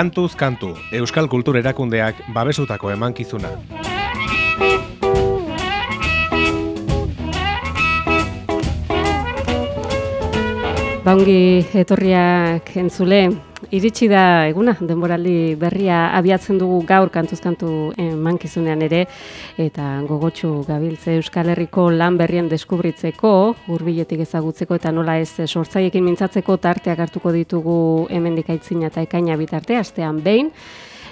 Kantuz kantu, Euskal Kultur Erakundeak babesutako emankizuna. Baungi etorriak entzule, iritsi da eguna, denboraldi berria abiatzen dugu gaur kantuzkantu mankizunean ere, eta gogotsu gabiltze Euskal Herriko lan berrien deskubritzeko, hurbiletik ezagutzeko eta nola ez sortzaiekin mintzatzeko tarteak hartuko ditugu hemendik aitzina eta ekaina bitarte, astean behin,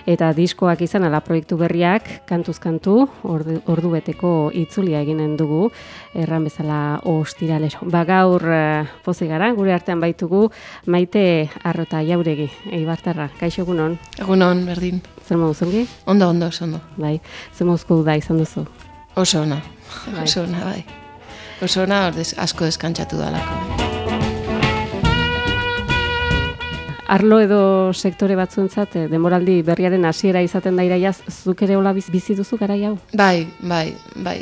eta diskoak izan ala proiektu berriak kantuz kantu ordu, ordu beteko itzulia eginen dugu erran bezala ostiralero. Ba gaur uh, pozi gara, gure artean baitugu maite arrota jauregi, eibartarra, kaixo egunon? Egunon, berdin. Zer mauzungi? Ondo, ondo, ondo. Bai, zer mauzko da izan duzu? Oso ona, bai. oso ona, bai. Oso ona, asko deskantzatu dalako. Arlo edo sektore batzuentzat eh, demoraldi berriaren hasiera izaten da iraiaz, zuk ere hola bizi duzu garai hau? Bai, bai, bai,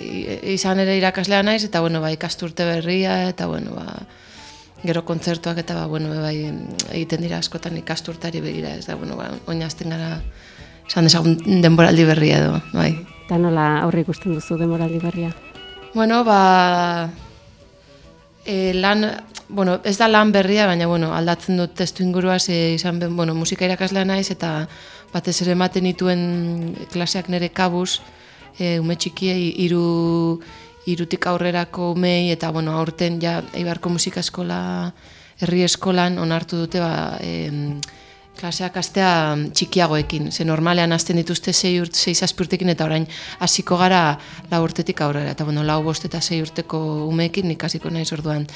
izan ere irakaslea naiz eta bueno, bai, kasturte berria eta bueno, ba, gero kontzertuak eta ba, bueno, bai, egiten dira askotan ikasturtari begira, ez da, bueno, ba, oinazten gara esan desagun denboraldi berria edo, bai. Eta nola aurre ikusten duzu denboraldi berria? Bueno, ba, e, lan, bueno, ez da lan berria, baina bueno, aldatzen dut testu ingurua, ze izan ben, bueno, musika irakaslea naiz, eta batez ere ematen dituen klaseak nire kabuz, e, ume txikiei, iru, irutik aurrerako umei, eta bueno, aurten ja, eibarko musika eskola, herri eskolan, onartu dute, ba, e, klaseak astea txikiagoekin, ze normalean hasten dituzte sei urt, sei zazpurtekin eta orain hasiko gara lau urtetik aurrera, eta bueno, lau bost eta sei urteko umeekin ikasiko naiz orduan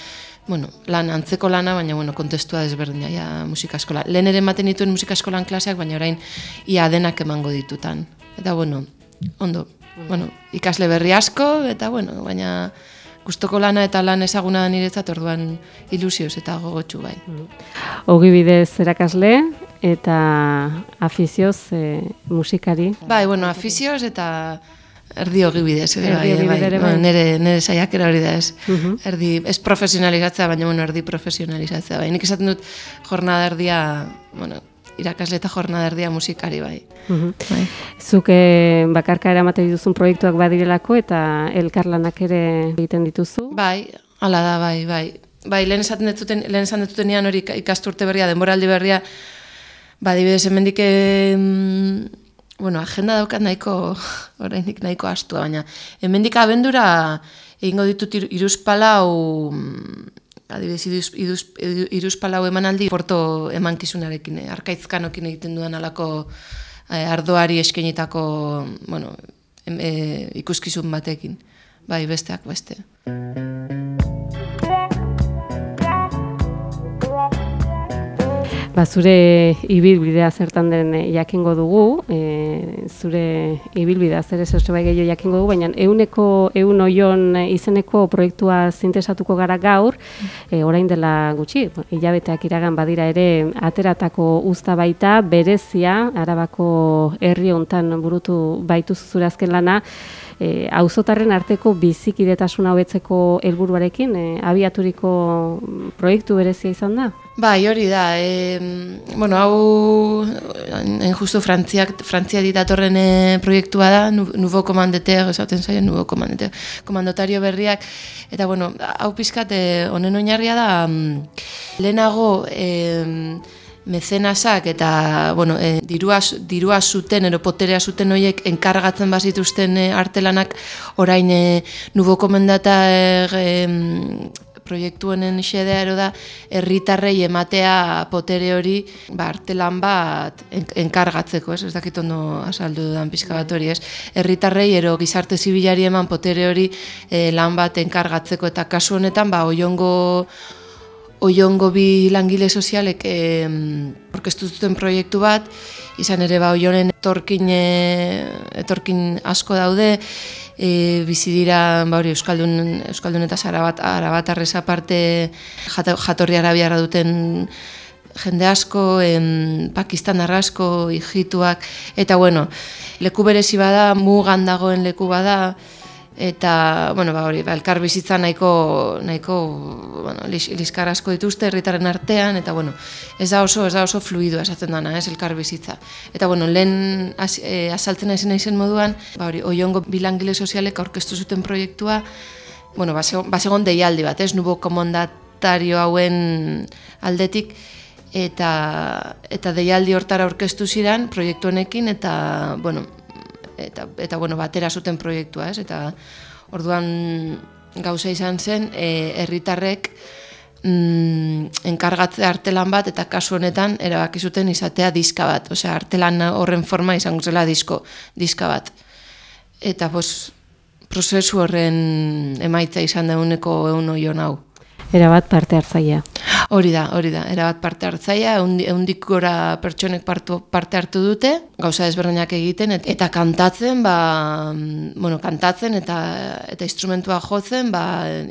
bueno, lan antzeko lana, baina bueno, kontestua desberdina ja musika eskola. Lehen ere ematen dituen musika eskolan klaseak, baina orain ia denak emango ditutan. Eta bueno, ondo, bueno, ikasle berri asko, eta bueno, baina gustoko lana eta lan ezaguna niretzat orduan ilusioz eta gogotsu bai. Ogi bidez erakasle eta afizioz e, musikari. Bai, bueno, afizioz eta Erdi hogi bidez, ere, bai, bai, bai. bai. nere, nere saiak hori da ez. Uh Erdi, ez profesionalizatzea, baina bueno, erdi profesionalizatzea. Bai. Nik esaten dut jornada erdia, bueno, irakasle eta jornada erdia musikari, bai. Uh bai. Zuke bakarka eramate dituzun proiektuak badirelako eta elkarlanak ere egiten dituzu? Bai, hala da, bai, bai. Bai, lehen esaten dututen, lehen esan dututen hori ikasturte berria, denboraldi berria, ba, dibidez, hemendik bueno, agenda daukat nahiko, oraindik nahiko astua, baina hemendik abendura egingo ditut iruzpalau, mm, adibidez, iruz, iruz, iruzpalau emanaldi porto emankizunarekin, eh, arkaitzkanokin egiten duan alako eh, ardoari eskenitako, bueno, eh, ikuskizun batekin, bai, besteak beste. Ba, zure ibilbidea zertan den eh, jakingo dugu, e, zure ibilbidea zer ez bai gehiago jakingo dugu, baina euneko eun oion izeneko proiektua zintesatuko gara gaur, e, orain dela gutxi, hilabeteak iragan badira ere ateratako usta baita, berezia, arabako herri hontan burutu baitu zure azken lana, e, auzotarren arteko bizikidetasun hobetzeko helburuarekin e, abiaturiko proiektu berezia izan da? Bai, hori da. E, bueno, hau en justo Frantziak Frantzia ditatorren e, proiektua da, Nuvo Komandeter, esaten zaio Nuvo Komandeter, komandotario berriak eta bueno, hau pizkat e, honen oinarria da lehenago e, mezenasak eta bueno, e, dirua, dirua zuten, ero poterea zuten horiek enkargatzen bazituzten e, artelanak orain e, nubo komendata e, proiektu honen xedea ero da herritarrei ematea potere hori ba, artelan bat enkargatzeko, ez, ez dakit ondo azaldu dudan pizka bat hori, ez, herritarrei ero gizarte zibilari eman potere hori e, lan bat enkargatzeko eta kasu honetan ba, oiongo oiongo bi langile sozialek eh, orkestu zuten proiektu bat, izan ere ba oionen etorkin, etorkin asko daude, e, bizi dira ba, hori, Euskaldun, Euskaldun eta Arabat, Arabat arreza parte jatorri arabiara duten jende asko, em, Pakistan arrasko, hijituak, eta bueno, leku berezi bada, mugan dagoen leku bada, eta bueno, ba, hori, ba, elkar bizitza nahiko, nahiko bueno, lis, liskar asko dituzte herritaren artean, eta bueno, ez da oso, ez da oso fluido esaten dana, ez elkar bizitza. Eta bueno, lehen az, e, azaltzen naizen naizen moduan, ba, hori, oiongo bilangile sozialek aurkeztu zuten proiektua, bueno, basegon deialdi bat, ez, nubo komondatario hauen aldetik, eta, eta deialdi hortara aurkeztu ziren proiektu honekin, eta, bueno, eta, eta bueno, batera zuten proiektua, ez? Eta orduan gauza izan zen, e, herritarrek mm, enkargatze artelan bat, eta kasu honetan erabaki zuten izatea diska bat, osea, artelan horren forma izango zela disko, diska bat. Eta, bos, prozesu horren emaitza izan da uneko egun oion hau. Erabat parte hartzaia. Hori da, hori da, erabat parte hartzaia, eundik gora pertsonek partu, parte hartu dute, gauza ezberdinak egiten, eta kantatzen, ba, bueno, kantatzen eta eta instrumentua jotzen, ba,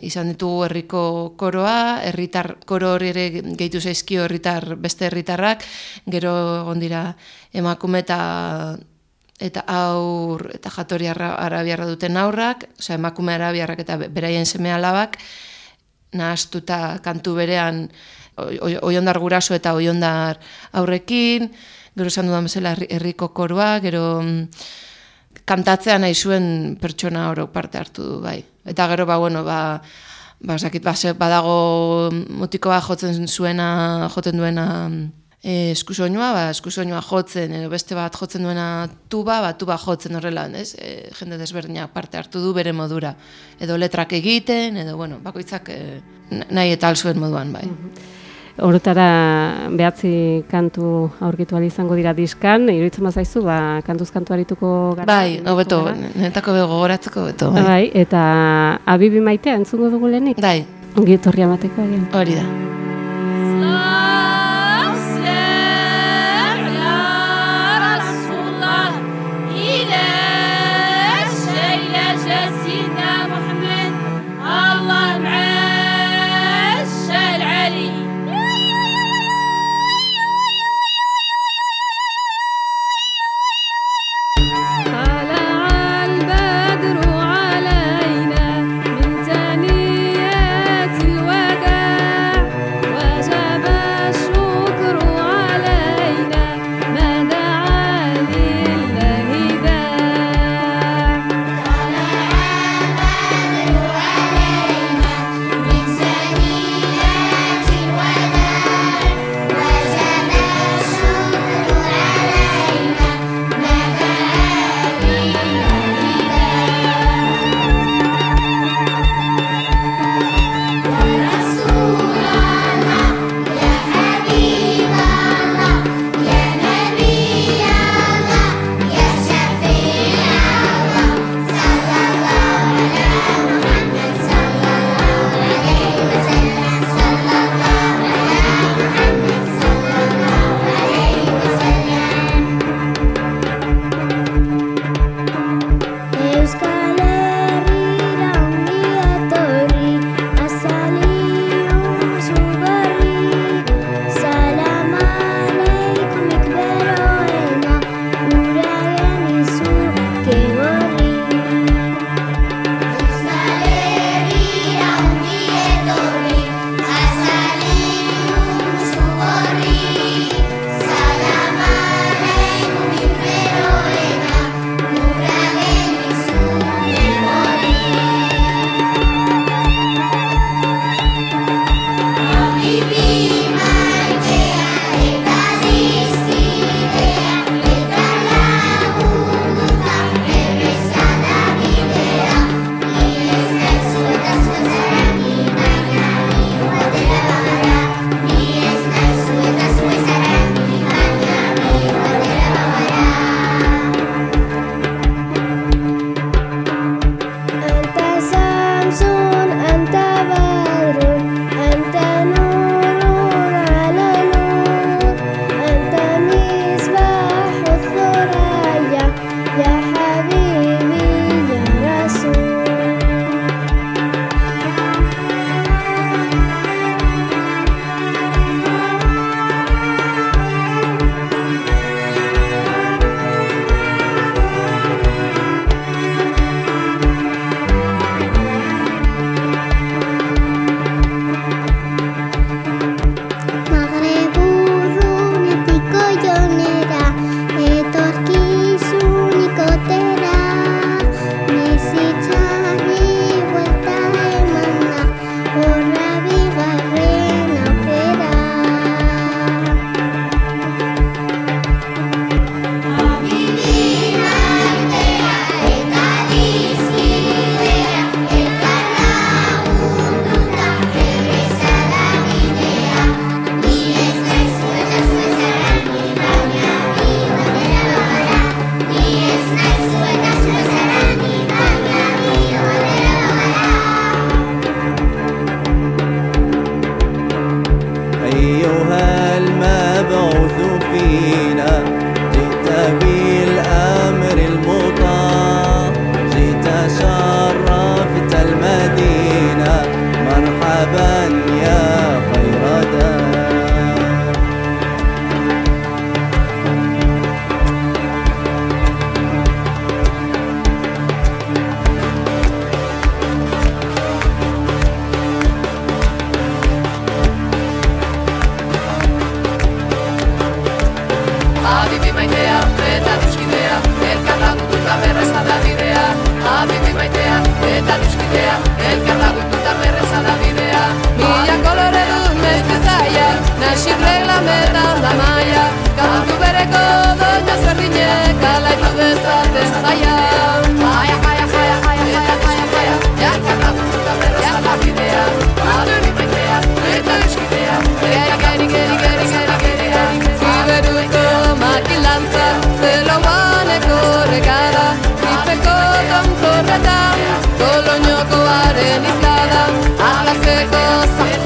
izan ditugu herriko koroa, herritar koro hori ere gehitu zaizkio herritar beste herritarrak, gero egon dira emakume eta eta aur eta jatori arabiarra duten aurrak, osea emakume arabiarrak eta beraien seme alabak, nahastuta kantu berean oiondar guraso eta oiondar aurrekin, gero esan dudan bezala herriko koroa, gero mm, kantatzea nahi zuen pertsona oro parte hartu du, bai. Eta gero, ba, bueno, ba, ba, sakit, ba, badago mutiko bat jotzen zuena, joten duena e, eskusoinua, ba, eskusoinua jotzen, edo beste bat jotzen duena tuba, ba, tuba jotzen horrela, ez? E, jende desberdinak parte hartu du bere modura. Edo letrak egiten, edo, bueno, bakoitzak e, nahi eta alzuen moduan, bai. Mhm. Horretara behatzi kantu aurkitu izango dira diskan, iruditzen mazaizu, ba, kantuz kantu harituko gara. Bai, hobeto, netako bego gogoratzeko beto. Bai. bai, eta abibi maitea entzungo dugu lehenik? Bai. Ongi etorri amateko egin. Hori da.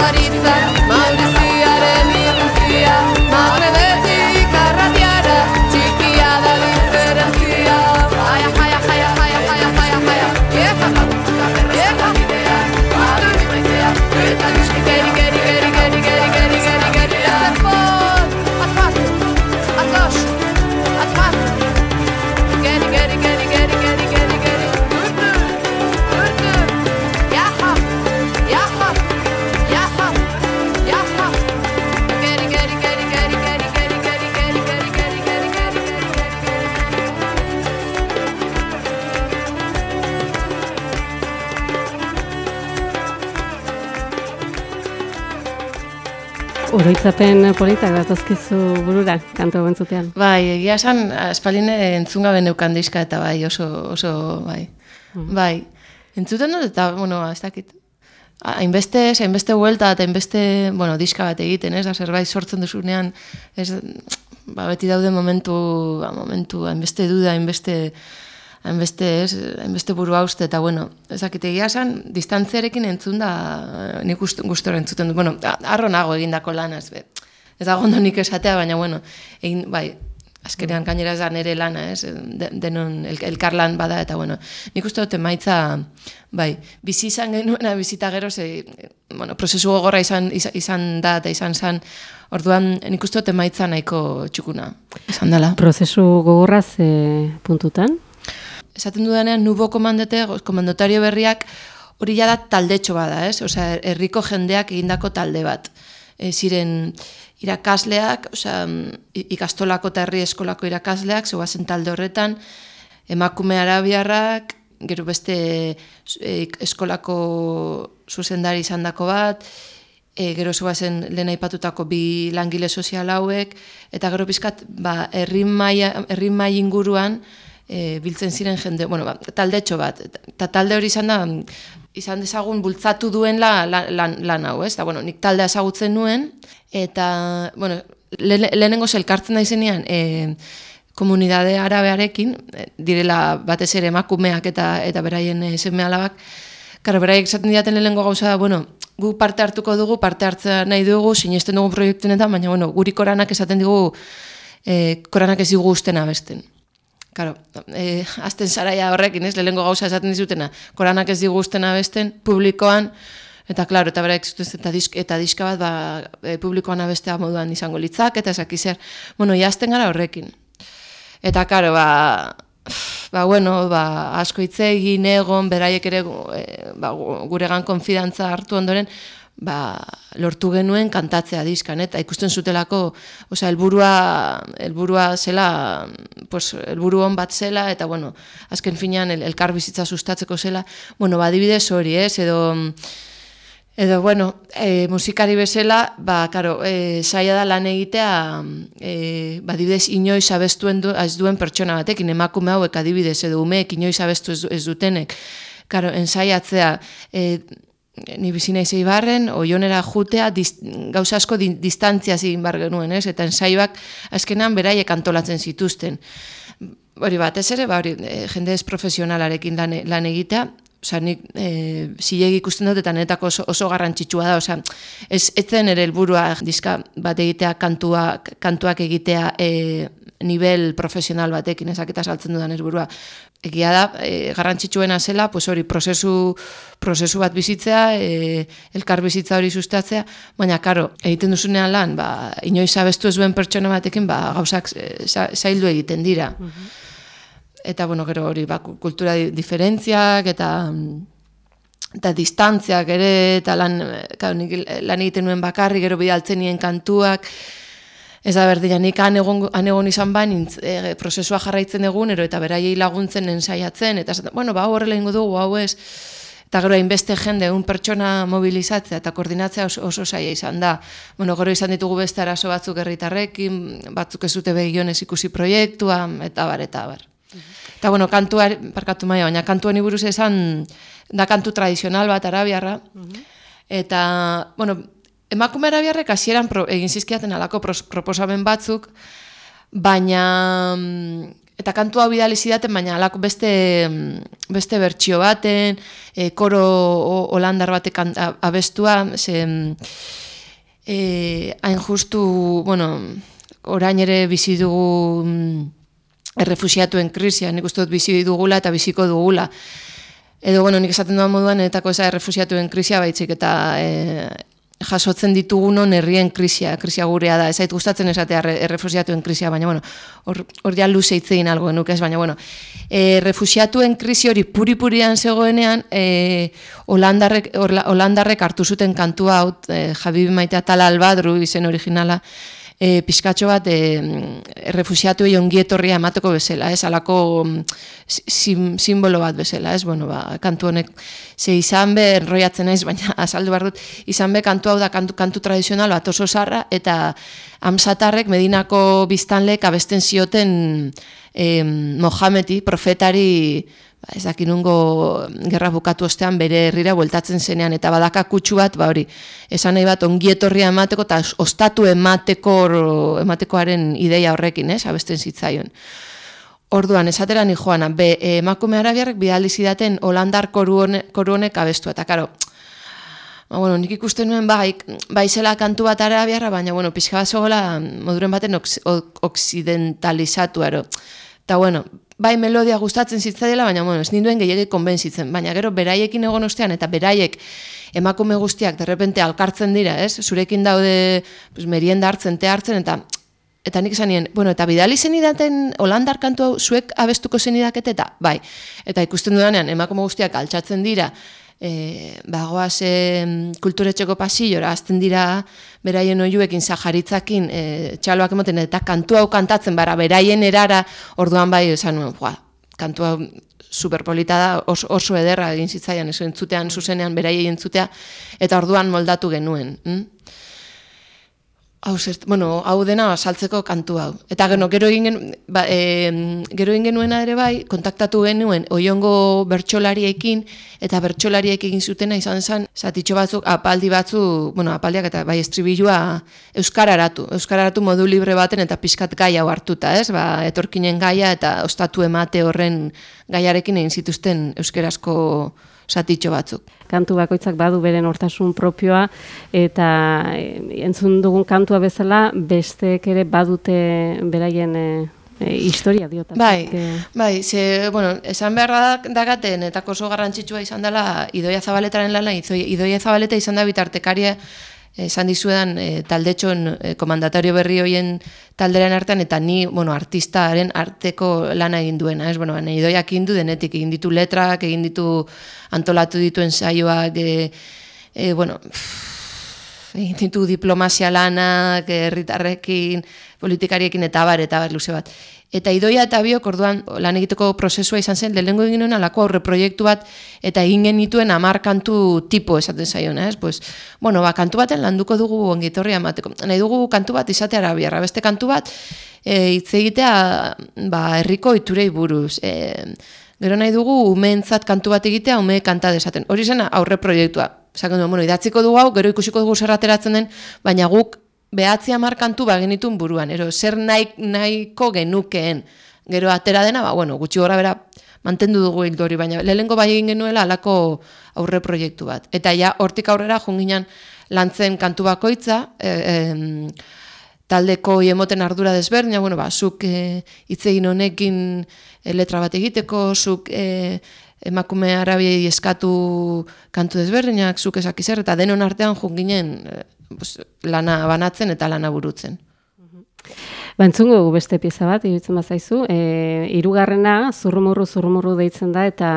Marita Oroitzapen politak datozkizu burura, kantu bentzutean. Bai, egia esan, espalin entzun gabe neukan diska eta bai, oso, oso, bai. Bai, entzuten dut eta, bueno, ez dakit. Hainbeste, hainbeste huelta eta hainbeste, bueno, diska bat egiten, ez, da zerbait sortzen duzunean, ez, ba, beti daude momentu, ba, momentu, hainbeste duda, hainbeste, hainbeste, ez, hainbeste buru hauste, eta, bueno, ezakite egia esan, distantziarekin entzun da, nik gust, gustora entzuten du, bueno, arro nago egindako lanaz, be, ez dago ondo nik esatea, baina, bueno, egin, bai, azkenean gainera ez da nire lana, ez, de, denon el, elkarlan bada, eta, bueno, nik uste dut emaitza, bai, bizi izan genuena, bizita gero, ze, bueno, prozesu gogorra izan, izan, da, eta izan zan, orduan, nik uste dut emaitza nahiko txukuna, izan dela. Prozesu gogorra ze puntutan? Esaten dudanean nubo komandete, komandotario berriak hori ja da taldetxo bada, ez? Osea, herriko jendeak egindako talde bat. E, ziren irakasleak, osea, ikastolako eta herri eskolako irakasleak, zegoazen talde horretan, emakume arabiarrak, gero beste e, eskolako zuzendari izandako bat, e, gero zegoazen lehen aipatutako bi langile sozial hauek, eta gero pizkat, ba, herri maila, herri maila inguruan, e, biltzen ziren jende, bueno, ba, taldetxo bat, eta talde hori izan da, izan dezagun bultzatu duen la, la, lan, lan hau, ez? Da, bueno, nik taldea ezagutzen nuen, eta, bueno, le, lehenengo zelkartzen da izenean, e, komunidade arabearekin, e, direla batez ere emakumeak eta eta beraien e, seme alabak, Karo, beraiek esaten diaten lehenengo gauza da, bueno, gu parte hartuko dugu, parte hartzea nahi dugu, sinesten dugu proiektunetan, baina, bueno, guri koranak esaten digu, e, koranak ez digu usten abesten. Karo, e, azten zaraia horrekin, ez, lehenengo gauza esaten dizutena, koranak ez digu usten abesten, publikoan, eta klaro, eta beraik zuten eta, disk, eta diska bat, ba, e, publikoan abestea moduan izango litzak, eta ezak zer, bueno, jazten gara horrekin. Eta, karo, ba, ba, bueno, ba, asko hitz egin egon, beraiek ere e, ba, guregan konfidantza hartu ondoren, ba, lortu genuen kantatzea diskan, eta ikusten zutelako, osea, helburua helburua zela, pues, helburu on bat zela, eta, bueno, azken finean, el, elkar bizitza sustatzeko zela, bueno, ba, adibidez hori, ez, edo, edo, bueno, e, musikari bezala, ba, karo, e, saia da lan egitea, e, ba, adibidez, inoiz abestuen du, ez duen pertsona batekin, emakume hauek adibidez, edo umeek inoiz abestu ez, ez dutenek, karo, ensaiatzea, e, ni bizi naiz Eibarren, oionera jutea diz, gauza asko di, distantzia egin bar genuen, ez? Eta ensaioak azkenan beraiek antolatzen zituzten. Hori batez ere, ba hori e, jende ez profesionalarekin lan, lan egitea, Osa, nik e, zilegi ikusten dut eta netako oso, oso garrantzitsua da. Osa, ez, ez zen ere helburua diska bat egitea, kantua, kantuak egitea e, nivel profesional batekin, ezak eta saltzen dudan helburua. Egia da, e, garrantzitsuena zela, pues hori, prozesu, prozesu bat bizitzea, e, elkar bizitza hori sustatzea, baina, karo, egiten duzunean lan, ba, inoiz abestu ez duen pertsona batekin, ba, gauzak e, zaildu egiten dira. Eta bueno, gero hori ba, kultura diferentziak eta eta distantziak ere eta lan, claro, nik lan egiten nuen bakarri gero bidaltzen nien kantuak Ez da berdina, nik han egon, han egon izan bain, e, prozesua jarraitzen egunero, eta beraiei laguntzen ensaiatzen, eta esaten, bueno, ba, horrela ingo dugu, hau ez, eta gero hainbeste jende, un pertsona mobilizatzea eta koordinatzea oso, oso saia izan da. Bueno, gero izan ditugu beste arazo batzuk herritarrekin, batzuk ez dute begionez ikusi proiektua, eta bar, eta bar. Eta bueno, kantua, parkatu maia, baina kantuan buruz esan, da kantu tradizional bat arabiarra, eta, bueno, emakume arabiarrek hasieran egin zizkiaten alako proposamen batzuk, baina eta kantu hau bidali zidaten, baina alako beste, beste bertsio baten, e, koro holandar batek abestua, ze, e, hain justu, bueno, orain ere bizi dugu mm, errefusiatuen krisia, nik uste dut bizi dugula eta biziko dugula. Edo, bueno, nik esaten duan moduan, etako eza errefusiatuen krisia baitzik, eta e, jasotzen ditugunon herrien krisia, krisia gurea da. Ezait gustatzen esatea errefusiatuen krisia, baina bueno, hor, hor ja luze itzein algo genuk ez, baina bueno, e, refusiatuen krisi hori puri-purian zegoenean, e, Holandarrek, Holandarrek hartu zuten kantua hau, e, Javi Maitea Tala Albadru izen originala, e, pizkatxo bat e, errefusiatu egin ongietorria emateko bezala, ez, alako sim, simbolo bat bezala, ez, bueno, ba, kantu honek, ze izan be, enroiatzen naiz, baina azaldu behar dut, izan be, kantu hau da kantu, kantu tradizional bat oso zarra, eta amsatarrek Medinako biztanlek abesten zioten eh, Mohamedi, profetari, ba, ez dakin nungo gerra bukatu ostean bere herrira bueltatzen zenean eta badaka kutsu bat, ba hori, esan nahi bat ongietorria emateko eta ostatu emateko ematekoaren ideia horrekin, ez, abesten zitzaion. Orduan, esatera ni joana, be, emakume arabiarrek bidali zidaten Holandar koru honek abestu, eta karo, ba, bueno, nik ikusten nuen bai, bai zela kantu bat arabiarra, baina, bueno, pixka bat zogola, moduren baten oksidentalizatu, ero. Eta, bueno, bai melodia gustatzen dela, baina bueno, ez ninduen gehiagik konbentzitzen, baina gero beraiekin egon ostean eta beraiek emakume guztiak derrepente alkartzen dira, ez? Zurekin daude pues, merienda hartzen, te hartzen, eta eta nik esan bueno, eta bidali zen idaten Holandar kantu zuek abestuko zen eta bai, eta ikusten dudanean emakume guztiak altxatzen dira, e, bagoaz e, kulturetxeko pasillora, azten dira beraien oiuekin zaharitzakin e, txaloak emoten, eta kantu hau kantatzen, bara, beraien erara, orduan bai, esan nuen, joa, kantu hau superpolita da, oso, oso ederra egin zitzaian, eso entzutean, zuzenean, beraien entzutea, eta orduan moldatu genuen. Hm? Hau zert, bueno, hau dena saltzeko kantu hau. Eta gero, gero egin, gen, ba, e, gero egin genuena ere bai, kontaktatu genuen oiongo bertsolariekin, eta bertsolariek egin zutena izan zen, zatitxo batzuk, apaldi batzu, bueno, apaldiak eta bai estribilua euskararatu, euskararatu modu libre baten eta pizkat gaia hau hartuta, ez? Ba, etorkinen gaia eta ostatu emate horren gaiarekin egin zituzten euskerazko satitxo batzuk. Kantu bakoitzak badu beren hortasun propioa eta eh, entzun dugun kantua bezala besteek ere badute beraien e, historia diota. Bai, bai, ze, bueno, esan beharra dagaten eta oso garrantzitsua izan dela Idoia Zabaletaren lana, Idoia Zabaleta izan da bitartekaria esan dizuedan e, taldetxon e, komandatario berri hoien talderen artean eta ni, bueno, artistaren arteko lana egin duena, ez, bueno, nahi doiak egin du denetik, egin ditu letrak, egin ditu antolatu dituen saioak, e, e, bueno, egin ditu diplomazia lanak, herritarrekin, politikariekin eta bar, eta bar, luze bat. Eta idoia eta biok orduan lan egiteko prozesua izan zen, lehenengo egin nuen alako aurre proiektu bat, eta egin genituen amar kantu tipo esaten zaion, ez? Pues, bueno, ba, kantu baten landuko dugu ongitorria amateko. Nahi dugu kantu bat izate arabiarra, beste kantu bat e, hitz egitea ba, herriko iturei buruz. E, gero nahi dugu umeentzat kantu bat egitea, ume kanta desaten. Hori zen aurre proiektua. Zaken du, bueno, idatziko dugu hau, gero ikusiko dugu zerrateratzen den, baina guk behatzi amar kantu ba genitun buruan, ero zer nahi, nahiko genukeen, gero atera dena, ba, bueno, gutxi gora bera, mantendu dugu hildori, baina lehenko bai egin genuela alako aurre proiektu bat. Eta ja, hortik aurrera, junginan lantzen kantu bakoitza, e, taldeko emoten ardura desberdina, bueno, ba, zuk e, itzegin honekin e, letra bat egiteko, zuk e, emakume arabiei eskatu kantu desberdinak, zuk esakizer, eta denon artean junginen e, lana banatzen eta lana burutzen. Bantzungo dugu beste pieza bat, iruditzen bazaizu. E, irugarrena, zurrumurru, zurrumurru deitzen da, eta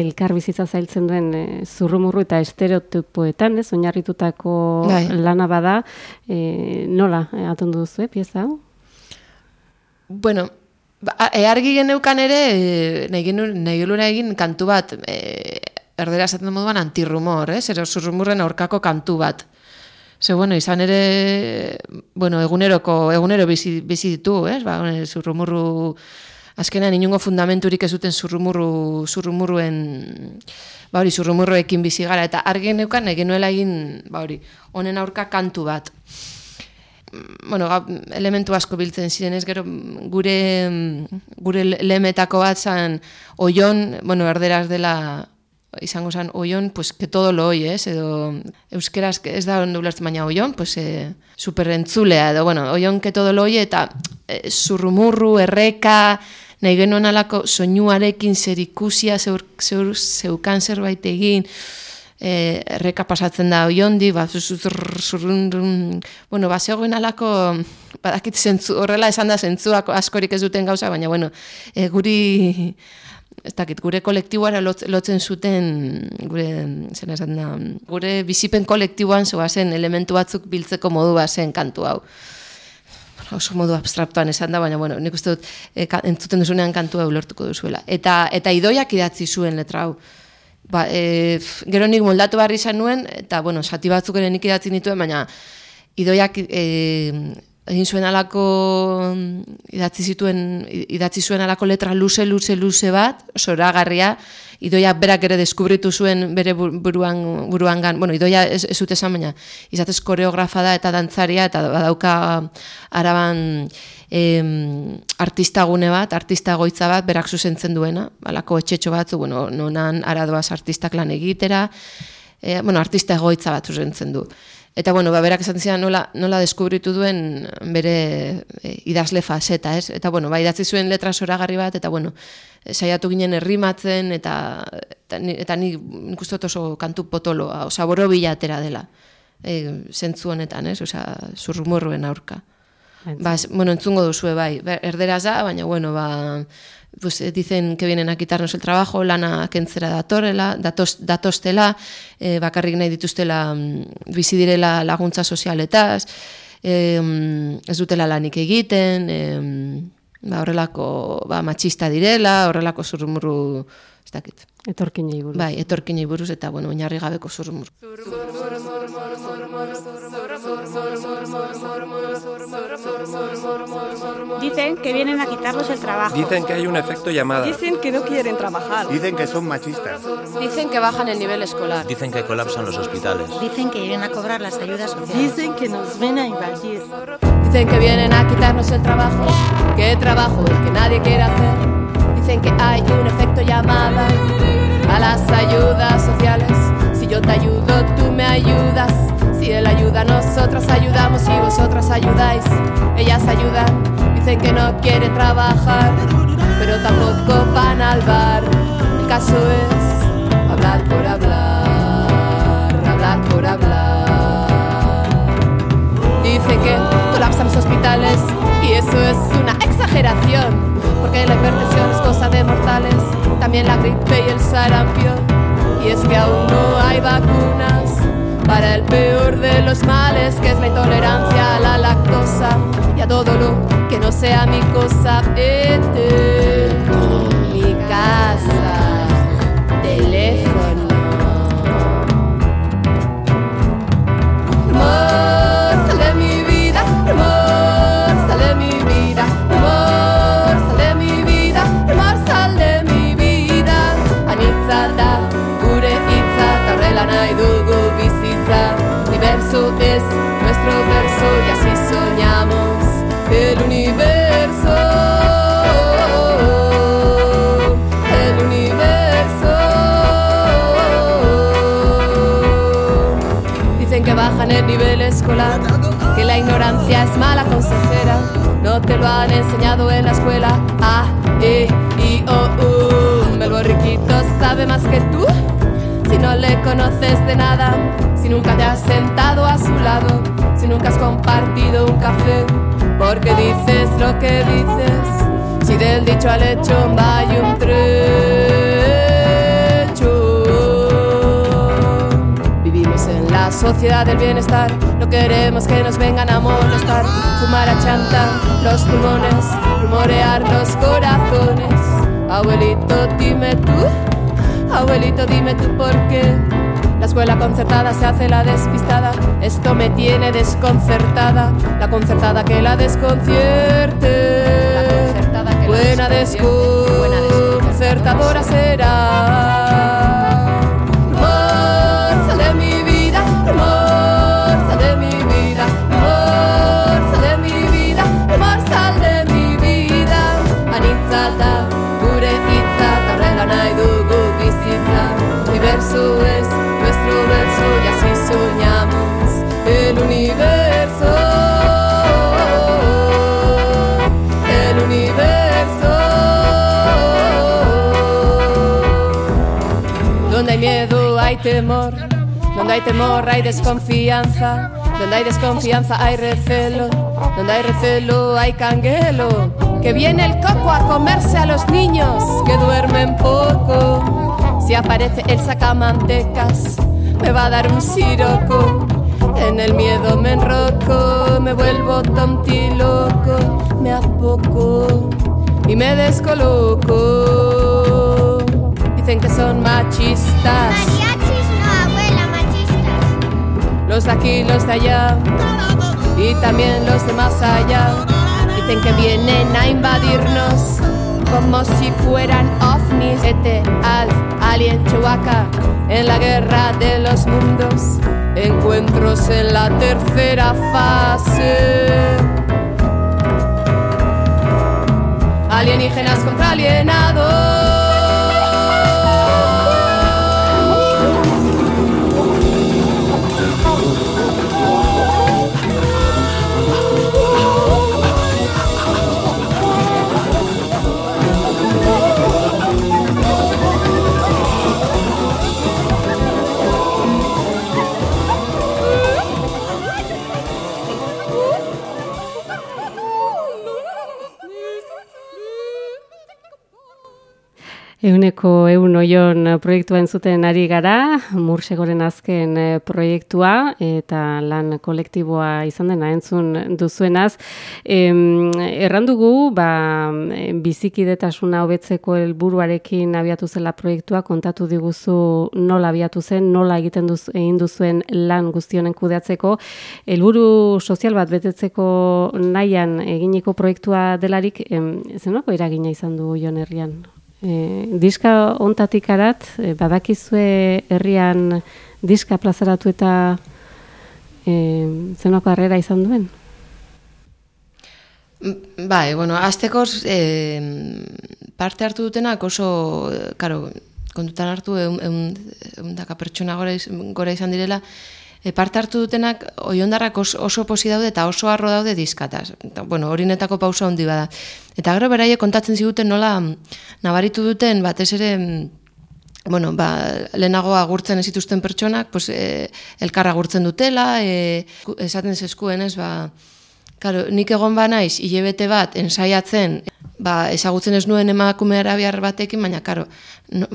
elkar bizitza zailtzen duen e, zurrumurru eta estereotipoetan, ez, oinarritutako Bai. lana bada. E, nola, e, atondu duzu, eh, pieza hau? Bueno, ba, e, argi geneukan ere, e, nahi genuen, nahi egin kantu bat, e, erdera esaten moduan antirrumor, ez? Ero zurrumurren aurkako kantu bat. Ze, bueno, izan ere, bueno, eguneroko, egunero bizi, bizi ditu, ez? Ba, zurrumurru, azkenean inungo fundamenturik ez duten zurrumurru, zurrumurruen, ba hori, zurrumurruekin bizi gara, eta argi neukan egin nuela egin, ba hori, honen aurka kantu bat bueno, elementu asko biltzen ziren ez gero gure gure lemetako bat zan oion, bueno, erderaz dela izango zan oion, pues que todo lo oye, ez? Edo euskeraz ez da ondo ulertzen baina oion, pues eh, super entzulea, edo bueno, oion que todo lo oye eta eh, zurrumurru, erreka, nahi genuen alako soinuarekin zer ikusia, zeur, zeur, zeukan zerbait egin, e, erreka pasatzen da oiondi, ba, zurrun, bueno, ba, zegoen alako, badakit zentzu, horrela esan da zentzuak askorik ez duten gauza, baina, bueno, e, guri, ez dakit, gure kolektiboara lot, lotzen zuten, gure, zen esan da, gure bizipen kolektiboan zoazen elementu batzuk biltzeko modu bazen kantu hau oso modu abstraktuan esan da, baina bueno, nik uste dut e, ka, entzuten duzunean kantua ulertuko duzuela. Eta, eta idoiak idatzi zuen letra hau. Ba, e, f- gero nik moldatu barri izan nuen, eta bueno, sati batzuk ere nik idatzi nituen, baina idoiak e, egin zuen alako idatzi zituen idatzi zuen alako letra luze luze luze bat, zoragarria, idoiak berak ere deskubritu zuen bere bur- buruan buruangan, bueno, idoia ez, ez dut esan baina, izatez koreografa da eta dantzaria eta badauka araban em, artistagune bat, artista goitza bat, berak zuzentzen duena, alako etxetxo batzu, bueno, nonan aradoaz artistak lan egitera, e, bueno, artista egoitza bat zuzentzen du. Eta bueno, ba, berak esaten zidan nola, nola deskubritu duen bere e, idazle faseta, ez? Eta bueno, ba, idatzi zuen letra zoragarri bat, eta bueno, saiatu ginen errimatzen, eta, eta, ni- eta ni nik uste dut oso kantu potoloa, oza, borobila atera dela, e, zentzu honetan, ez? Oza, zurrumurruen aurka. Ba, bueno, entzungo duzue bai, erderaz da, baina bueno, ba, pues, eh, dicen que vienen a quitarnos el trabajo, lana kentzera datorela, datos, datostela, eh, bakarrik nahi dituztela mm, bizi direla laguntza sozialetaz, mm, ez dutela lanik egiten, eh, ba, horrelako ba, matxista direla, horrelako zurrumurru, ez dakit. Etorkinei buruz. Bai, etorkinei buruz eta bueno, oinarri gabeko zurrumurru. Dicen que vienen a quitarnos el trabajo. Dicen que hay un efecto llamada. Dicen que no quieren trabajar. Dicen que son machistas. Dicen que bajan el nivel escolar. Dicen que colapsan los hospitales. Dicen que vienen a cobrar las ayudas sociales. Dicen que nos ven a invadir. Dicen que vienen a quitarnos el trabajo, que trabajo el que nadie quiere hacer. Dicen que hay un efecto llamada a las ayudas sociales. Si yo te ayudo, tú me ayudas. Si él ayuda, nosotros ayudamos y vosotras ayudáis. Ellas ayudan, dicen que no quieren trabajar, pero tampoco van al bar. El caso es hablar por hablar, hablar por hablar. Dice que colapsan los hospitales y eso es una exageración, porque la hipertensión es cosa de mortales, también la gripe y el sarampión. Y es que aún no hay vacunas para el peor de los males, que es la intolerancia a la lactosa y a todo lo que no sea mi cosa. Vete, mi casa, y así soñamos el universo. El universo. Dicen que bajan el nivel escolar, que la ignorancia es mala consejera. No te lo han enseñado en la escuela. A, E, I, O, U. El borriquito sabe más que tú. Si no le conoces de nada, si nunca te has sentado a su lado, si nunca has compartido un café. porque dices lo que dices. Si del dicho al hecho hay un trecho. Vivimos en la sociedad del bienestar, no queremos que nos vengan a molestar. Fumar a chanta los pulmones, rumorear los corazones. Abuelito, dime tú, abuelito, dime tú por qué. La escuela concertada se hace la despistada. Esto me tiene desconcertada. La concertada que la desconcierte. La concertada que la Buena desconcierte. Buena desconcertadora será. Temor, donde hay temor hay desconfianza, donde hay desconfianza hay recelo, donde hay recelo hay canguelo. Que viene el coco a comerse a los niños que duermen poco. Si aparece el sacamantecas, me va a dar un siroco. En el miedo me enroco, me vuelvo tontiloco, me apoco y me descoloco. Dicen que son machistas, los de aquí, los de allá y también los de más allá. Dicen que vienen a invadirnos como si fueran ovnis. Ete, Alf, Alien, Chewbacca en la guerra de los mundos. Encuentros en la tercera fase. Alienígenas contra alienados. Euneko eun oion proiektua entzuten ari gara, Mursegoren azken eh, proiektua eta lan kolektiboa izan dena entzun duzuenaz. Em, errandugu, ba, bizikidetasuna hobetzeko helburuarekin abiatu zela proiektua, kontatu diguzu nola abiatu zen, nola egiten duz, egin duzuen lan guztionen kudeatzeko, helburu sozial bat betetzeko nahian eginiko proiektua delarik, em, zenoko eragina izan du Jon herrian? E, diska ontatik arat, e, badakizue herrian diska plazaratu eta e, zenoko harrera izan duen? Bai, bueno, aztekoz e, parte hartu dutenak oso, karo, kontutan hartu egun, egun, egun daka pertsona gora, gora izan direla, e, parte hartu dutenak oiondarrak oso, posi daude eta oso arro daude diskataz. Eta, bueno, horinetako pausa handi bada. Eta gero beraiek kontatzen ziguten nola nabaritu duten batez ere bueno, ba, lehenago agurtzen ez zituzten pertsonak, pues, e, elkar agurtzen dutela, e, esaten zeskuen ez, ba, Karo, nik egon ba naiz, hilebete bat, ensaiatzen, ba, ezagutzen ez nuen emakume arabiar batekin, baina, karo, no,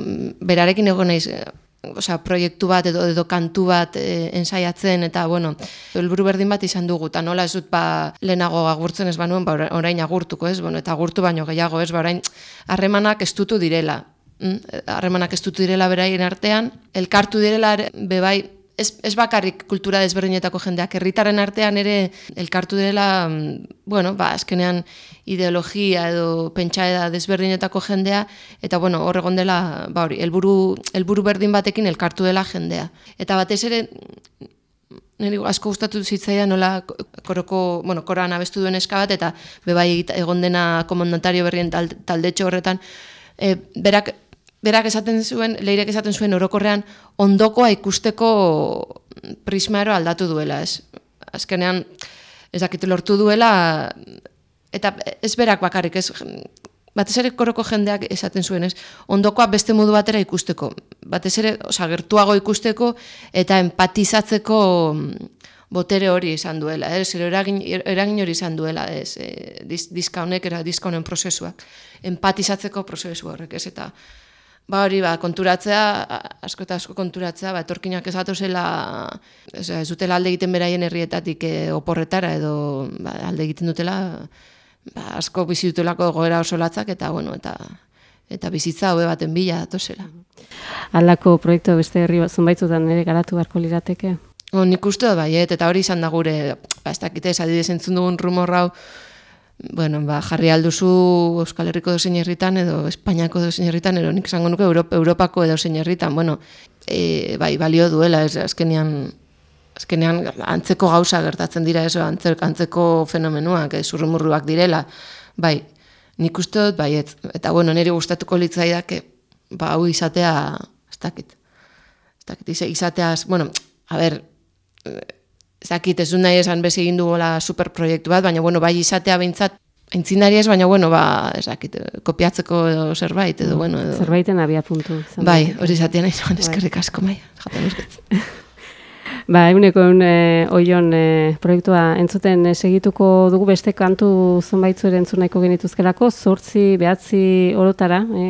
berarekin egon naiz, eh, osea, proiektu bat edo, edo kantu bat e, ensaiatzen, eta, bueno, helburu berdin bat izan dugu, eta nola ez dut, ba, lehenago agurtzen ez banuen, ba, orain agurtuko, ez, bueno, eta agurtu baino gehiago, ez, ba, orain, harremanak estutu direla, Mm, harremanak estutu direla beraien artean, elkartu direla bebai, ez, ez bakarrik kultura desberdinetako jendeak, herritarren artean ere elkartu direla, mm, bueno, ba, azkenean ideologia edo pentsaeda desberdinetako jendea, eta bueno, hor egon dela, ba hori, helburu helburu berdin batekin elkartu dela jendea. Eta batez ere, niri asko gustatu zitzaidan nola koroko, bueno, koran abestu duen eska bat, eta bebai egon dena komandantario berrien tal, taldetxo horretan, e, berak, berak esaten zuen, leirek esaten zuen orokorrean, ondokoa ikusteko prismaro aldatu duela, ez? Azkenean, ez dakit lortu duela, eta ez berak bakarrik, ez, batez ere koroko jendeak esaten zuen, ez, ondokoa beste modu batera ikusteko, batez ere, oza, gertuago ikusteko, eta empatizatzeko, botere hori izan duela, ez, ero eragin, eragin hori izan duela, ez, e, diz, dizka honek, era dizka honen prozesuak, empatizatzeko prozesu horrek, ez, eta ba hori, ba, konturatzea, asko eta asko konturatzea, ba, etorkinak ez zela, ez, dutela alde egiten beraien herrietatik e, oporretara, edo ba, alde egiten dutela, ba, asko bizi dutelako egoera oso latzak, eta, bueno, eta eta bizitza hobe baten bila datosela. Halako proiektu beste herri bat zunbaitzutan ere garatu beharko lirateke. O, nik uste dut baiet, eta hori izan da gure, ba, ez dakite, ez adidez entzun dugun rumor hau, bueno, ba, jarri alduzu Euskal Herriko dozein herritan edo Espainiako dozein herritan, edo nik esango nuke Europ, Europako edo zein herritan, bueno, e, bai, balio duela, ez, azkenean, azkenean antzeko gauza gertatzen dira, eso, antzer, antzeko fenomenuak, ez, urrumurruak direla, bai, nik uste dut, bai, ez, eta bueno, niri gustatuko litzaidak, ba, hau izatea, ez dakit, ez dakit, iz- izatea, bueno, a ber, ez dakit, ez du nahi esan bezi egin dugola superproiektu bat, baina, bueno, bai izatea behintzat, Aintzinari ez, baina, bueno, ba, ez dakit, kopiatzeko edo zerbait, edo, bueno, edo... Zerbaiten abia puntu. Bai, hori zatean nahi zuen, eskerrik asko, bai, jaten. Ba, eguneko egun e, oion e, proiektua entzuten e, segituko dugu beste kantu zonbaitzu ere entzun nahiko genituzkelako, zortzi, behatzi orotara, e,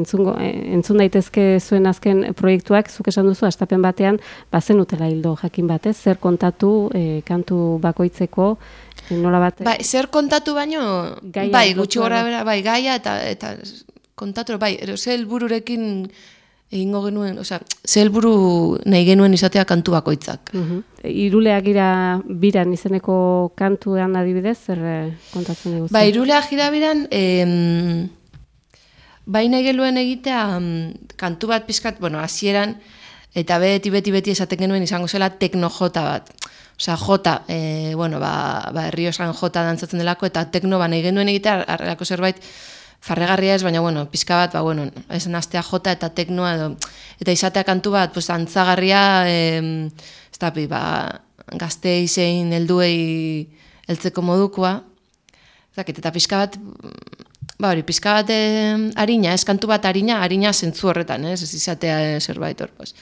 entzungo, e, entzun daitezke zuen azken proiektuak, zuk esan duzu, astapen batean, bazen utela hildo jakin batez, zer kontatu e, kantu bakoitzeko, e, nola bat... Bai, zer kontatu baino, Gaia bai, gutxi gora bera, bai, gaia eta, eta kontatu, bai, ero ze helbururekin egingo genuen, osea, ze helburu nahi genuen izatea kantu bakoitzak. Mhm. Iruleak gira biran izeneko kantuan adibidez, zer e, kontatzen dugu? Ba, irulea jirabiran, em, bai nahi genuen egitea mm, kantu bat pizkat, bueno, hasieran eta beti, beti, beti esaten genuen izango zela tekno-jota bat. Osea, jota, e, bueno, ba, ba herriosan jota dantzatzen delako, eta tekno ba nahi genuen egitea, arrelako zerbait, farregarria ez, baina, bueno, pizka bat, ba, bueno, esan astea jota eta teknoa, edo, eta izatea kantu bat, pues, antzagarria, em, ez da, ba, gazte izein helduei heltzeko modukoa, Zakit, eta pixka bat, ba hori, pixka bat eh, harina, ez kantu bat harina, harina zentzu horretan, ez, ez izatea eh, zerbait hor, pues.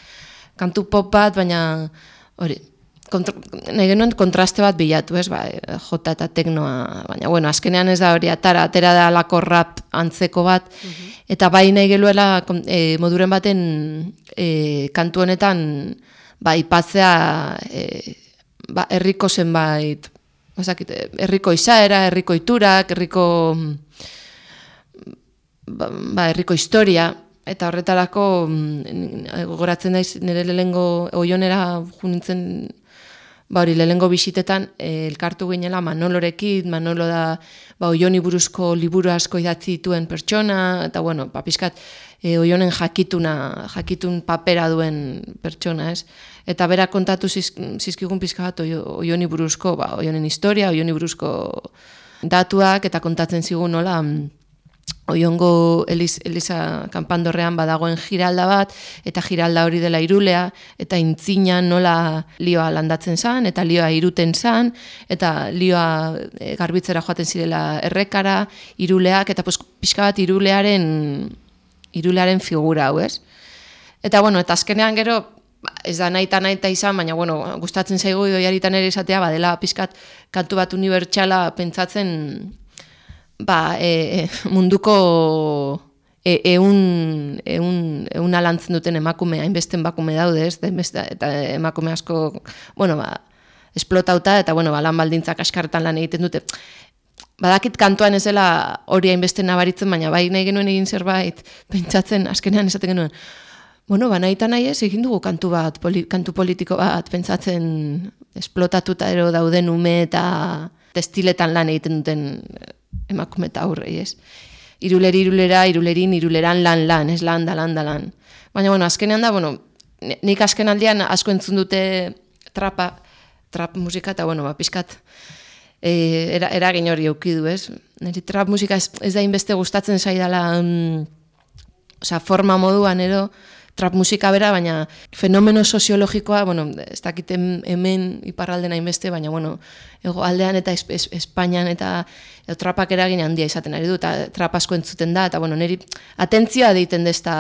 Kantu pop bat, baina hori, kontra, nahi genuen kontraste bat bilatu, ez, ba, eh, jota eta teknoa, baina, bueno, azkenean ez da hori, atara, atera da lako rap antzeko bat, eta bai nahi geluela eh, moduren baten eh, kantu honetan, ba, ipatzea, eh, ba, herriko zenbait, Bazakit, herriko izaera, herriko iturak, herriko ba, ba, herriko historia, eta horretarako mm, gogoratzen naiz nire lehengo oionera junintzen ba hori lehengo bisitetan eh, elkartu ginela Manolorekin, Manolo da ba oioni buruzko liburu asko idatzi dituen pertsona, eta bueno, ba pixkat e, oionen jakituna, jakitun papera duen pertsona, ez? Eta bera kontatu ziz, zizkigun pixka bat oio- oioni buruzko, ba, oionen historia, oioni buruzko datuak, eta kontatzen zigun nola, mm, Oiongo Eliz, Eliza kanpandorrean badagoen giralda bat, eta giralda hori dela irulea, eta intzina nola lioa landatzen zan, eta lioa iruten zan, eta lioa e, garbitzera joaten zirela errekara, iruleak, eta pues, pixka bat irulearen, irulearen figura hau, ez? Eta bueno, eta azkenean gero, ba, ez da nahi eta izan, baina bueno, gustatzen zaigu idoiaritan ere izatea, badela pixkat kantu bat unibertsala pentsatzen ba, e, e, munduko e, eun, eun, euna lantzen duten emakume, hainbeste emakume daude, ez, eta emakume asko, bueno, ba, esplotauta, eta, bueno, ba, lan baldintzak askartan lan egiten dute. Badakit kantuan ez dela hori hainbeste nabaritzen, baina bai nahi genuen egin zerbait, pentsatzen, azkenean esaten genuen, bueno, ba, nahi eta nahi ez, egin dugu kantu bat, poli, kantu politiko bat, pentsatzen esplotatuta ero dauden ume eta testiletan lan egiten duten emakume eta aurrei, ez? Iruleri irulera, irulerin iruleran lan lan, ez lan da lan da lan. Baina, bueno, azkenean da, bueno, ni- nik azken aldian asko entzun dute trapa, trap musika, eta, bueno, ba, pixkat, e, era, eragin hori eukidu, ez? Niri trap musika ez, ez da inbeste gustatzen zaidala, mm, osea, forma moduan edo, trap musika bera, baina fenomeno soziologikoa, bueno, ez dakit hem- hemen iparralden hainbeste, baina, bueno, ego aldean eta es, es, Espainian eta edo trapak eragin handia izaten ari du, eta trap asko entzuten da, eta, bueno, niri atentzioa deiten dezta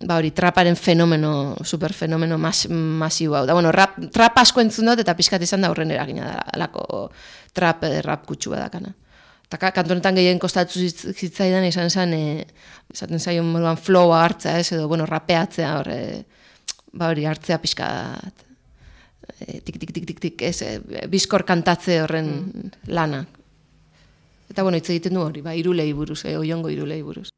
ba hori, traparen fenomeno, superfenomeno mas, masibo hau. Da, bueno, rap, trap asko entzun dut, eta pixkat izan da horren eragina da, alako trap, eh, rap kutsu badakana. Eta ka, kantonetan gehien kostatu zitz- zitzaidan izan zen, e, esaten zaion moduan flowa hartzea, ez, edo, bueno, rapeatzea, hor, e, ba hori, hartzea pixkat, e, tik, tik, tik, tik, tik, ez, e, bizkor kantatze horren lana. Eta, bueno, hitz egiten du hori, ba, irulei buruz, e, oiongo irulei buruz.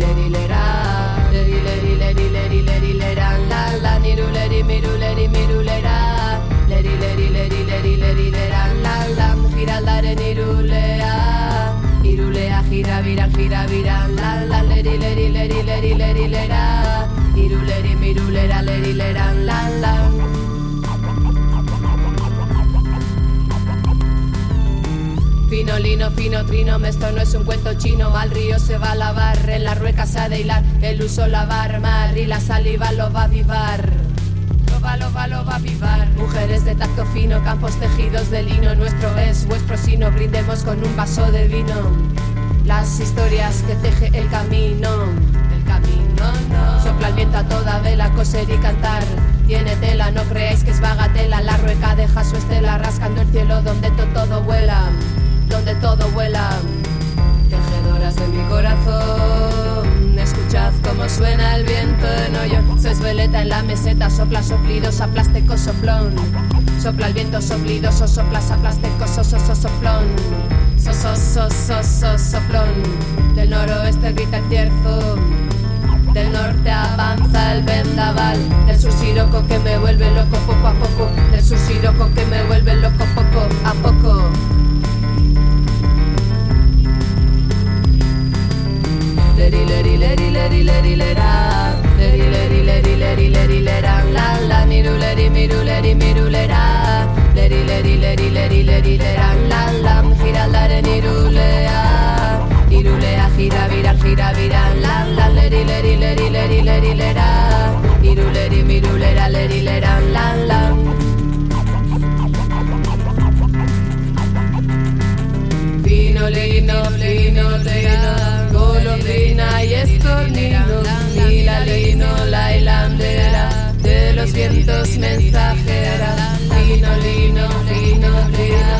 Leri, leri, Fino, lino, fino, trino, esto no es un cuento chino, al río se va a lavar, en la rueca se ha de hilar, el uso la va a armar y la saliva lo va a avivar. Lo va, lo va, lo va a avivar. Mujeres de tacto fino, campos tejidos de lino, nuestro es vuestro sino, brindemos con un vaso de vino. Las historias que teje el camino, el camino no. Sopla el viento a toda vela, coser y cantar. Tiene tela, no creáis que es bagatela, la rueca deja su estela rascando el cielo donde to- todo vuela, donde todo vuela. Tejedoras de mi corazón, escuchad cómo suena el viento en hoyo. Se esveleta en la meseta, sopla soplidos a plástico soplón. Sopla el viento soplidoso, soplas a plástico so, so, so, soplón. So, so, so, so, so, soplón. Del noroeste grita el tierzo. Del norte avanza el vendaval Del sur siroco que me vuelve loco poco a poco Del sur siroco que me vuelve loco poco a poco La, la, de los vientos mensajera, fino, lino, fino, lino,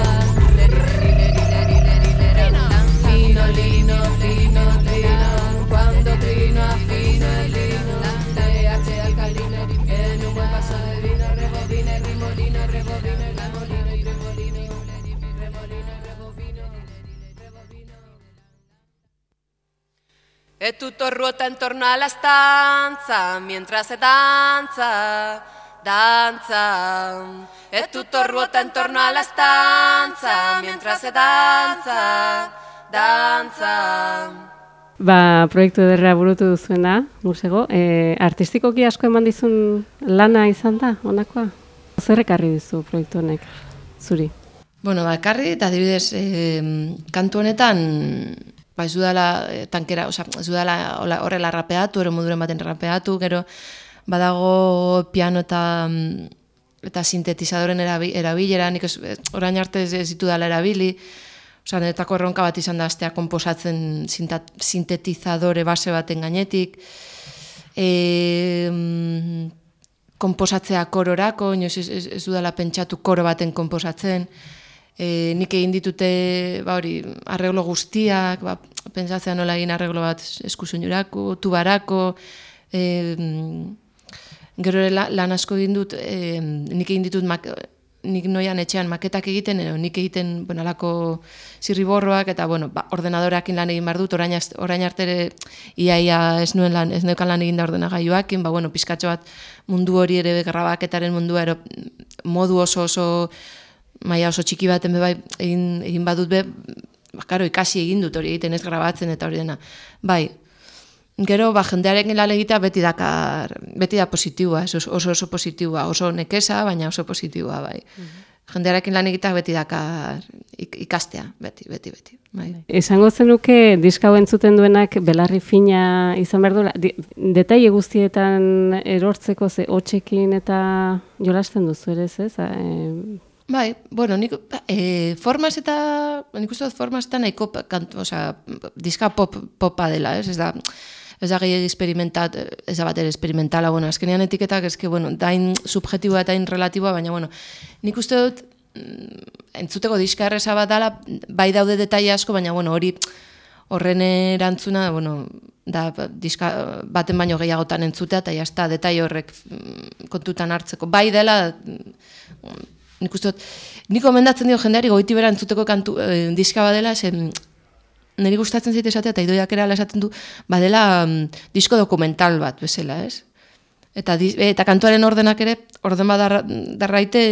fino, lino, fino, lino, cuando trino lino, vino, y. E tutto ruota intorno alla stanza mientras se danza, danza. E tutto ruota intorno alla stanza mientras se danza, danza. Ba, proiektu ederra burutu duzuena, musego. E, artistikoki asko eman dizun lana izan da, honakoa? Zer ekarri dizu proiektu honek, zuri? Bueno, ba, ekarri, eta adibidez, e, kantu honetan, ba, ez dudala tankera, oza, ez dudala hola- horrela rapeatu, ero moduren baten rapeatu, gero badago piano eta mm, eta sintetizadoren erabi, erabilera, nik ez, orain arte ez, ditu dala erabili, Osa, netako erronka bat izan da astea komposatzen sinta, sintetizadore base baten gainetik, e, komposatzea kororako, inoz ez, ez, ez dudala pentsatu koro baten komposatzen, e, nik egin ditute, ba hori, arreglo guztiak, ba, pentsatzea nola egin arreglo bat eskusoinurako, tubarako, e, gero lan asko egin dut, e, nik egin ditut mak, nik noian etxean maketak egiten, edo nik egiten, bueno, alako zirriborroak, eta, bueno, ba, ordenadoreakin lan egin behar orain, orain arte iaia ez nuen lan, ez neukan lan egin da ordenagailuakin, ba, bueno, pizkatxo bat mundu hori ere grabaketaren mundua ero, modu oso oso maila oso txiki baten be bai egin, egin badut be, ba, karo, ikasi egin dut hori egiten ez grabatzen eta hori dena. Bai, Gero, ba, jendearekin lan egitea beti dakar, beti da positiboa, ez, oso oso positiboa, oso nekesa, baina oso positiboa, bai. Jendearekin lan egitea beti dakar ik- ikastea, beti, beti, beti. Bai. Esango zenuke diska hau entzuten duenak belarri fina izan behar duela. Detaile guztietan erortzeko ze hotxekin eta jolasten duzu ere, ez? ez? E, Bai, bueno, nik, e, formaz eta, nik uste dut formaz eta nahiko, kantu, osea, diska pop, popa dela, ez, ez da, ez da gehiagi experimentat, ez da bat ere experimentala, bueno, azkenean etiketak, que, bueno, dain subjetiboa eta dain relatiboa, baina, bueno, nik uste dut, mm, entzuteko diska erresa bat dela, bai daude detaile asko, baina, bueno, hori, horren erantzuna, bueno, da diska baten baino gehiagotan entzutea, eta jazta, detaile horrek mm, kontutan hartzeko. Bai dela, mm, nik uste dut, nik gomendatzen dio jendeari goiti bera entzuteko kantu, eh, diska badela, zen, niri gustatzen zait esatea, eta idoiak ere hala esaten du, badela mm, disko dokumental bat, bezala, ez? Eta, di- e, eta kantuaren ordenak ere, orden bat darra- darraite,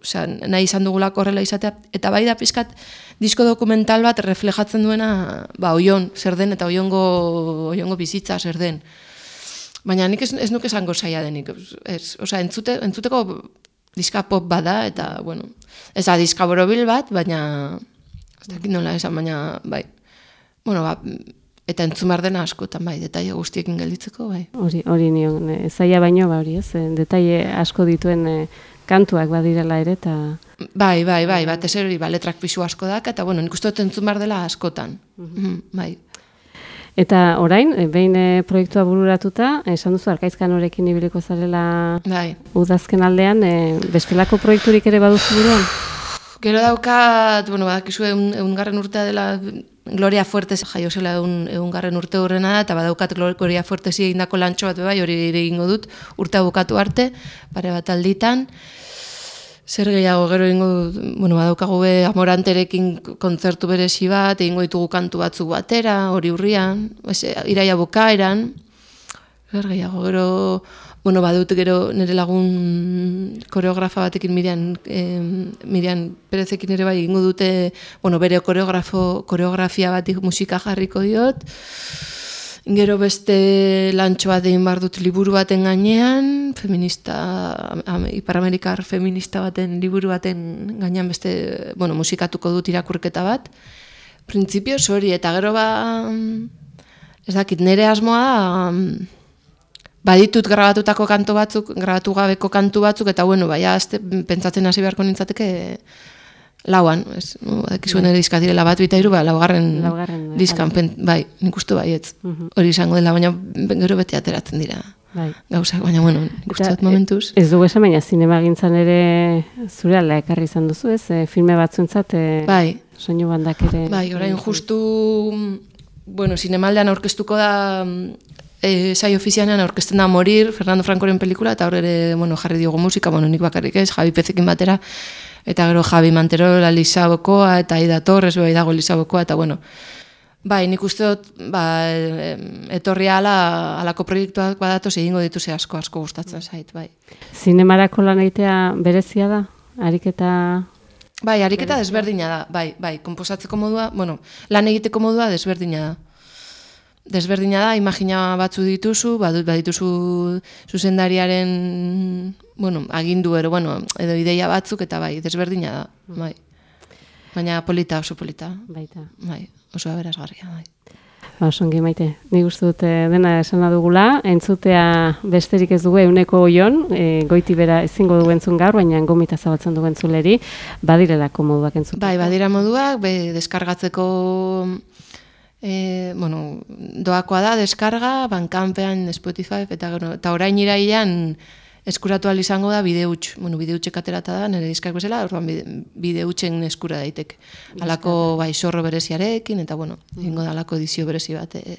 osea, nahi izan dugulako horrela izatea, eta bai da pizkat disko dokumental bat reflejatzen duena, ba, oion, zer den, eta oiongo, oiongo bizitza zer den. Baina nik ez, ez nuke esango saia denik. Ez, osea, entzute, entzuteko diska pop bada, eta, bueno, ez da diska borobil bat, baina, ez dakit nola esan, baina, bai. Bueno, ba, eta entzun behar dena askotan, bai, detaile guztiekin gelditzeko, bai. hori, hori nion, e, zaila baino, ba hori ez, e, detaile asko dituen e, kantuak badirela ere, eta Bai, bai, bai, batez ere hori, ba, letrak pisu asko dak, eta, bueno, nik uste dut entzun behar dela askotan. Mhm, bai. Eta orain, behin e, proiektua bururatuta, esan duzu arkaizkan horekin ibiliko zarela Bai. udazken aldean, e, bestelako proiekturik ere baduzu buruan? Gero daukat, bueno, badakizu egun, egungarren urtea dela Gloria Fuertes jaio zela egun, egungarren urte horrena eta badaukat Gloria Fuertes egindako lantxo bat bai, hori egingo dut, urtea bukatu arte, pare bat alditan. Zer gehiago gero egingo bueno, badaukagu be amoranterekin kontzertu berezi bat, egingo ditugu kantu batzuk batera, hori urrian, iraia bukaeran, Zer gehiago, gero, bueno, badut gero nire lagun koreografa batekin Mirian, eh, Mirian Perezekin ere bai egingo dute, bueno, bere koreografo, koreografia bat musika jarriko diot. Gero beste lantxo bat egin behar dut liburu baten gainean, feminista, am- iparamerikar feminista baten liburu baten gainean beste, bueno, musikatuko dut irakurketa bat. Printzipioz hori, eta gero ba, ez dakit, nire asmoa da, mm, baditut grabatutako kantu batzuk, grabatu gabeko kantu batzuk, eta bueno, baina azte, pentsatzen hasi beharko nintzateke lauan, ez, no, badakizuen ere diska direla bat, bita hiru, ba, laugarren, Laugarren, eh, diskan, pen, bai, nik uste baietz, hori izango dela, baina gero bete ateratzen dira Bai. gauzak, baina bueno, dut momentuz. Ez dugu esan, baina zinema gintzan ere zure alda ekarri izan duzu, ez? E, filme batzuentzat e, Bai, soinu bandak ere. Bai, orain justu, bueno, zinemaldean aurkeztuko da e, saio ofizianean aurkezten da Morir, Fernando Francoren pelikula, eta hor ere, bueno, jarri diogu musika, bueno, nik bakarrik ez, Javi Pezekin batera, eta gero Javi Manterola Lisabokoa, eta Aida Torres, bai dago Lisabokoa, eta bueno, bai, nik uste dut, ba, etorri ala, alako proiektuak badatoz egingo dituse asko, asko gustatzen zait, bai. Zinemarako lan egitea berezia da? Ariketa Bai, ariketa desberdina da, bai, bai, komposatzeko modua, bueno, lan egiteko modua desberdina da. Desberdina da, imagina batzu dituzu, badut badituzu zuzendariaren, bueno, agindu ero, bueno, edo ideia batzuk, eta bai, desberdina da, bai. Baina polita, oso polita, baita. bai, oso aberazgarria, bai. Ba, osongi maite. Ni dut eh, dena esana dugula, entzutea besterik ez dugu euneko oion, e, goiti bera ezingo du entzun gaur, baina gomita zabaltzen du entzuleri, badirelako moduak entzuteko. Bai, badira moduak, be, deskargatzeko, e, bueno, doakoa da, deskarga, bankanpean, Spotify, eta, gero, eta orain irailan eskuratu izango da bide huts. Bueno, bide hutxek aterata da, nire diskak bezala, orduan bide, bide hutsen eskura daiteke. Alako bai zorro bereziarekin, eta bueno, ingo da alako edizio berezi bat, e,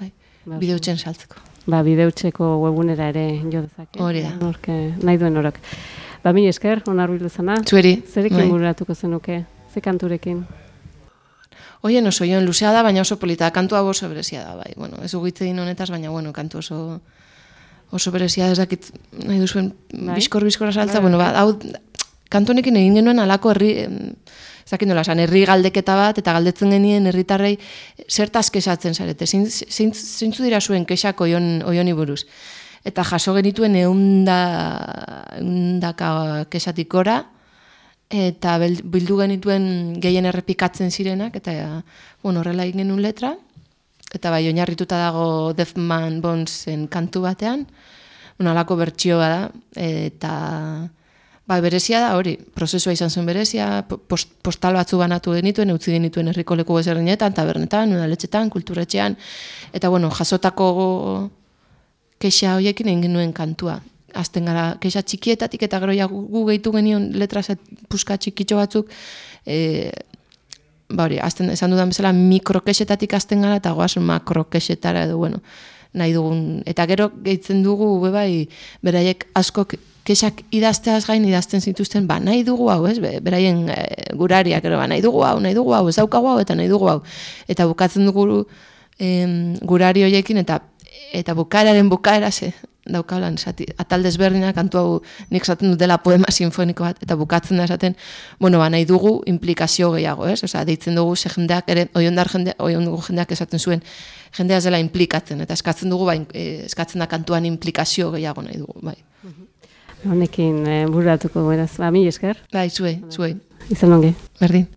bai, Ba, bide hutsen saltzeko. Ba, bideutzeko webunera ere jo dezake. Hori da. Norke, nahi duen orok. Ba, mi esker, onar biluzana. Zueri, Zerekin bai. zenuke? Ze kanturekin? Oien oso, joan luzea da, baina oso polita, kantua oso berezia da, bai. Bueno, ez ugitze din honetaz, baina, bueno, kantu oso oso berezia ez dakit nahi duzuen Bai. biskor biskora saltza, bueno, ba, hau, kantu honekin egin genuen alako herri, ez dakit nola, esan, herri galdeketa bat, eta galdetzen genien herritarrei zertaz kesatzen zarete, zein, zein, zeintzu dira zuen kexak oion, oioni buruz. Eta jaso genituen eunda, eundaka kesatik gora, eta bildu genituen gehien errepikatzen zirenak, eta bueno, horrela egin genuen letra, eta bai oinarrituta dago Defman Bonesen kantu batean, bueno, alako bertsioa da, eta bai, berezia da hori, prozesua izan zen berezia, po- post, postal batzu banatu genituen, utzi genituen herriko leku ezberdinetan, tabernetan, udaletxetan, kulturetxean, eta bueno, jasotako kexa hoiekin egin genuen kantua. Azten gara, kexa txikietatik eta gero ja gu, gehitu genion letra puska txikitxo batzuk, e, ba hori, azten, esan dudan bezala mikrokexetatik azten gara eta goaz makrokexetara edo, bueno, nahi dugun. Eta gero gehitzen dugu, be bai, beraiek asko kexak idazteaz gain idazten zituzten, ba, nahi dugu hau, ez, Be- beraien e, gurariak, ero, ba, nahi dugu hau, nahi dugu hau, ez daukagu hau, eta nahi dugu hau. Eta bukatzen dugu em, gurari hoiekin, eta eta bukaeraren bukaera ze daukalan esati, atal desberdina kantu hau nik esaten dut dela poema sinfoniko bat eta bukatzen da esaten bueno ba nahi dugu implikazio gehiago ez? Osea deitzen dugu ze jendeak ere oiondar jende oiondugu jendeak esaten zuen jendea ez dela implikatzen eta eskatzen dugu ba, eh, eskatzen da kantuan implikazio gehiago nahi dugu bai. Honekin e, bururatuko beraz. Ba, mi esker, bai zuei zuei. Izan ongi. berdin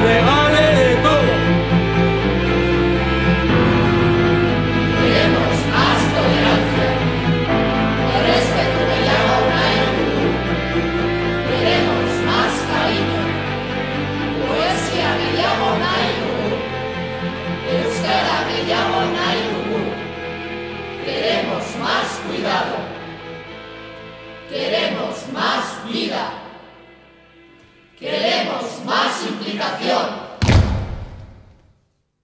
de